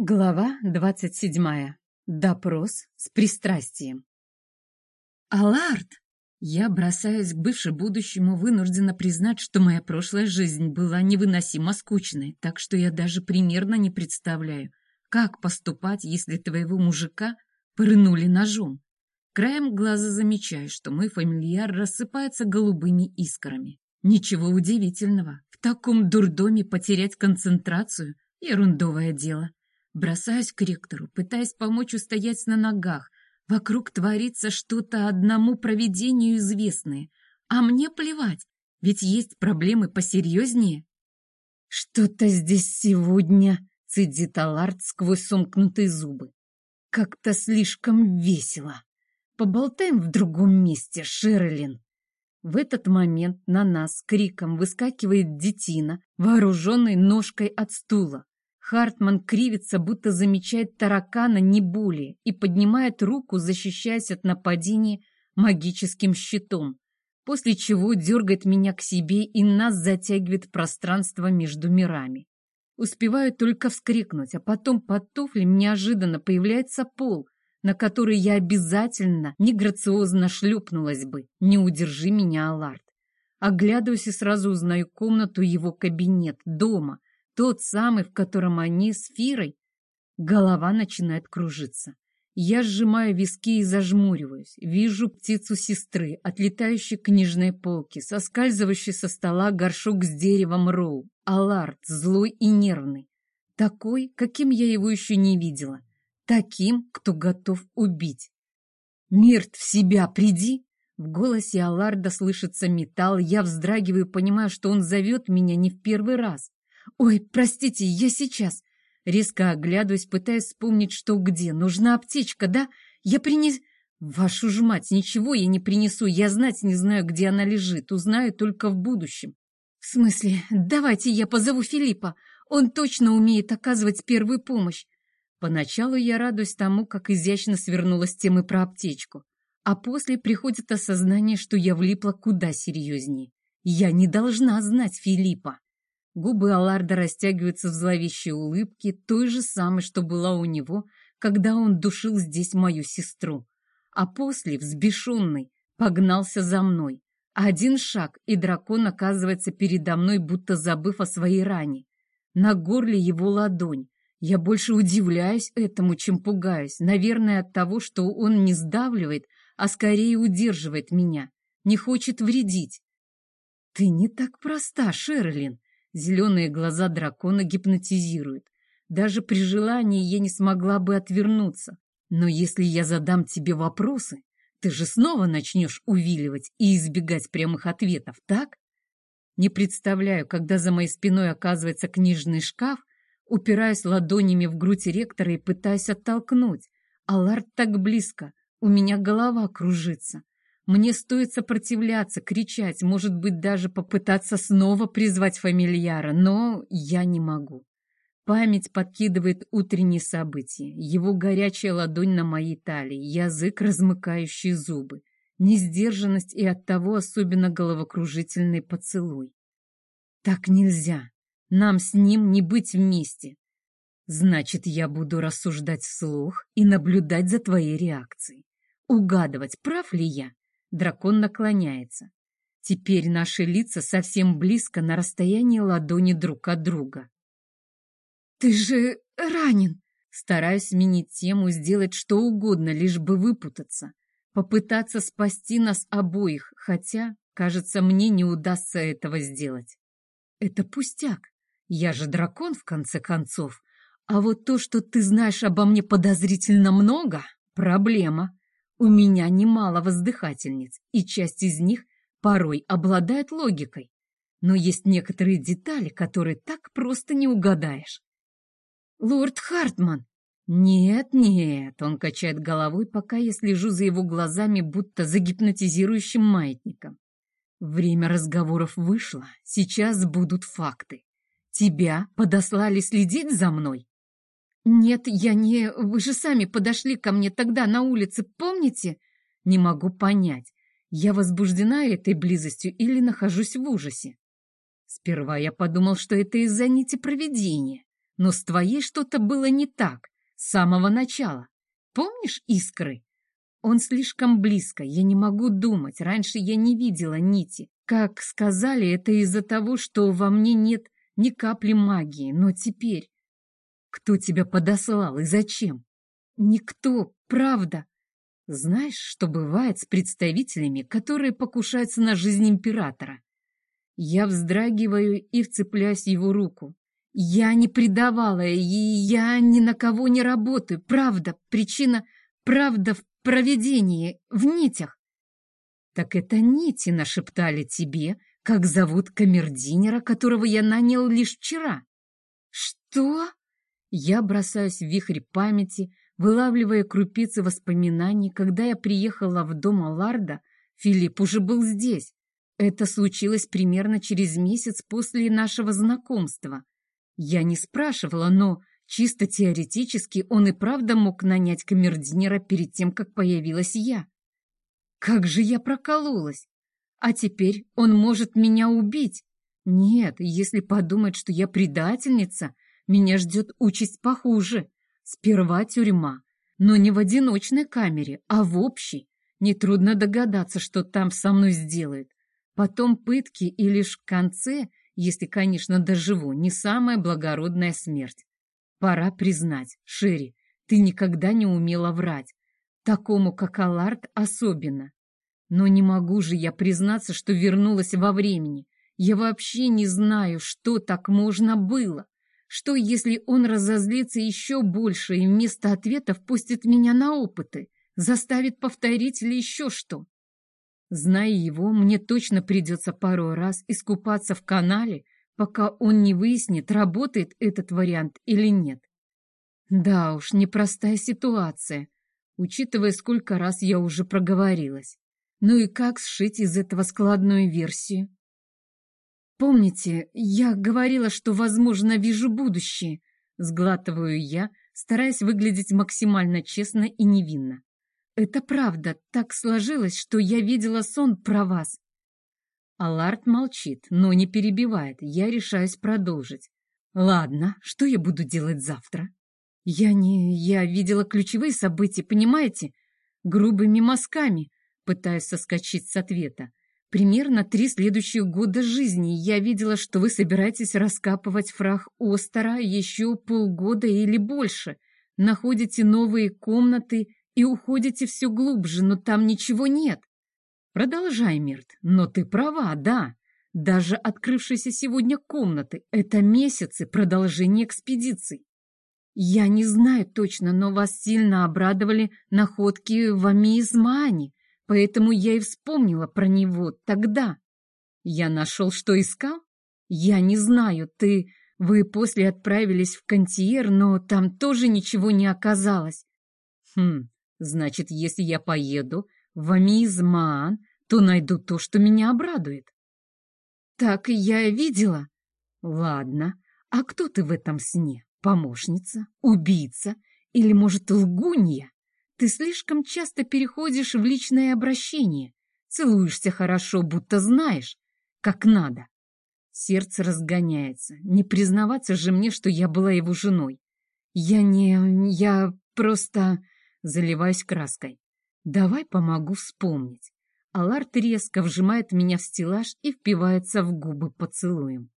Глава двадцать седьмая. Допрос с пристрастием. «Аларт!» Я, бросаясь к бывше-будущему, вынуждена признать, что моя прошлая жизнь была невыносимо скучной, так что я даже примерно не представляю, как поступать, если твоего мужика пырнули ножом. Краем глаза замечаю, что мой фамильяр рассыпается голубыми искрами. Ничего удивительного, в таком дурдоме потерять концентрацию — ерундовое дело. Бросаюсь к ректору, пытаясь помочь устоять на ногах. Вокруг творится что-то одному проведению известное. А мне плевать, ведь есть проблемы посерьезнее. «Что-то здесь сегодня», — цедит Аларт сквозь сомкнутые зубы. «Как-то слишком весело. Поболтаем в другом месте, Шерлин». В этот момент на нас криком выскакивает детина, вооруженный ножкой от стула. Хартман кривится, будто замечает таракана не более, и поднимает руку, защищаясь от нападения магическим щитом, после чего дергает меня к себе и нас затягивает в пространство между мирами. Успеваю только вскрикнуть, а потом под туфлем неожиданно появляется пол, на который я обязательно неграциозно шлепнулась бы, не удержи меня, Аларт. Оглядываюсь и сразу узнаю комнату его кабинет, дома, тот самый, в котором они с Фирой. Голова начинает кружиться. Я сжимаю виски и зажмуриваюсь. Вижу птицу сестры, отлетающей к книжной полке, соскальзывающий со стола горшок с деревом роу. Аларт, злой и нервный. Такой, каким я его еще не видела. Таким, кто готов убить. «Мирт, в себя приди!» В голосе Аларда слышится металл. Я вздрагиваю, понимаю, что он зовет меня не в первый раз. «Ой, простите, я сейчас!» Резко оглядываясь, пытаясь вспомнить, что где. «Нужна аптечка, да? Я принес...» «Вашу ж мать, ничего я не принесу, я знать не знаю, где она лежит, узнаю только в будущем». «В смысле? Давайте я позову Филиппа, он точно умеет оказывать первую помощь». Поначалу я радуюсь тому, как изящно свернулась темы про аптечку, а после приходит осознание, что я влипла куда серьезнее. Я не должна знать Филиппа. Губы Алларда растягиваются в зловещей улыбке, той же самой, что была у него, когда он душил здесь мою сестру. А после, взбешенный, погнался за мной. Один шаг, и дракон оказывается передо мной, будто забыв о своей ране. На горле его ладонь. Я больше удивляюсь этому, чем пугаюсь. Наверное, от того, что он не сдавливает, а скорее удерживает меня. Не хочет вредить. «Ты не так проста, Шерлин», Зеленые глаза дракона гипнотизируют. Даже при желании я не смогла бы отвернуться. Но если я задам тебе вопросы, ты же снова начнешь увиливать и избегать прямых ответов, так? Не представляю, когда за моей спиной оказывается книжный шкаф, упираюсь ладонями в грудь ректора и пытаюсь оттолкнуть. Аларт так близко, у меня голова кружится. Мне стоит сопротивляться, кричать, может быть, даже попытаться снова призвать фамильяра, но я не могу. Память подкидывает утренние события, его горячая ладонь на моей талии, язык, размыкающий зубы, несдержанность и оттого особенно головокружительный поцелуй. Так нельзя. Нам с ним не быть вместе. Значит, я буду рассуждать вслух и наблюдать за твоей реакцией. Угадывать, прав ли я. Дракон наклоняется. Теперь наши лица совсем близко на расстоянии ладони друг от друга. «Ты же ранен!» Стараюсь сменить тему, сделать что угодно, лишь бы выпутаться. Попытаться спасти нас обоих, хотя, кажется, мне не удастся этого сделать. Это пустяк. Я же дракон, в конце концов. А вот то, что ты знаешь обо мне подозрительно много, проблема. У меня немало воздыхательниц, и часть из них порой обладает логикой. Но есть некоторые детали, которые так просто не угадаешь. «Лорд Хартман!» «Нет, нет», — он качает головой, пока я слежу за его глазами, будто за гипнотизирующим маятником. Время разговоров вышло, сейчас будут факты. Тебя подослали следить за мной? «Нет, я не... Вы же сами подошли ко мне тогда на улице, помните?» «Не могу понять, я возбуждена этой близостью или нахожусь в ужасе?» Сперва я подумал, что это из-за нити проведения. Но с твоей что-то было не так, с самого начала. Помнишь искры? Он слишком близко, я не могу думать. Раньше я не видела нити. Как сказали, это из-за того, что во мне нет ни капли магии. Но теперь... Кто тебя подослал и зачем? Никто, правда. Знаешь, что бывает с представителями, которые покушаются на жизнь императора? Я вздрагиваю и вцепляюсь в его руку. Я не предавала, и я ни на кого не работаю. Правда, причина, правда в проведении, в нитях. Так это нити нашептали тебе, как зовут камердинера, которого я нанял лишь вчера. Что? Я бросаюсь в вихрь памяти, вылавливая крупицы воспоминаний. Когда я приехала в дом Алларда, Филипп уже был здесь. Это случилось примерно через месяц после нашего знакомства. Я не спрашивала, но чисто теоретически он и правда мог нанять камердинера перед тем, как появилась я. Как же я прокололась! А теперь он может меня убить. Нет, если подумать, что я предательница, меня ждет участь похуже. Сперва тюрьма, но не в одиночной камере, а в общей. Нетрудно догадаться, что там со мной сделают. Потом пытки и лишь в конце если, конечно, доживу, не самая благородная смерть. Пора признать, Шерри, ты никогда не умела врать. Такому, как Аллард, особенно. Но не могу же я признаться, что вернулась во времени. Я вообще не знаю, что так можно было. Что, если он разозлится еще больше и вместо ответов пустит меня на опыты, заставит повторить или еще что? Зная его, мне точно придется пару раз искупаться в канале, пока он не выяснит, работает этот вариант или нет. Да уж, непростая ситуация, учитывая, сколько раз я уже проговорилась. Ну и как сшить из этого складную версию? Помните, я говорила, что, возможно, вижу будущее, сглатываю я, стараясь выглядеть максимально честно и невинно. Это правда, так сложилось, что я видела сон про вас. Аларт молчит, но не перебивает. Я решаюсь продолжить. Ладно, что я буду делать завтра? Я не... Я видела ключевые события, понимаете? Грубыми мазками. Пытаюсь соскочить с ответа. Примерно три следующих года жизни я видела, что вы собираетесь раскапывать фраг Остера еще полгода или больше. Находите новые комнаты и уходите все глубже, но там ничего нет. Продолжай, Мирт, но ты права, да. Даже открывшиеся сегодня комнаты — это месяцы продолжения экспедиций. Я не знаю точно, но вас сильно обрадовали находки в Амиизмане, поэтому я и вспомнила про него тогда. Я нашел, что искал? Я не знаю, ты... Вы после отправились в Кантиер, но там тоже ничего не оказалось. Хм, Значит, если я поеду в Амизман, то найду то, что меня обрадует. Так и я видела. Ладно, а кто ты в этом сне? Помощница? Убийца? Или, может, лгунья? Ты слишком часто переходишь в личное обращение, целуешься хорошо, будто знаешь, как надо. Сердце разгоняется. Не признаваться же мне, что я была его женой. Я не... я просто заливаясь краской. «Давай помогу вспомнить». Аларт резко вжимает меня в стеллаж и впивается в губы поцелуем.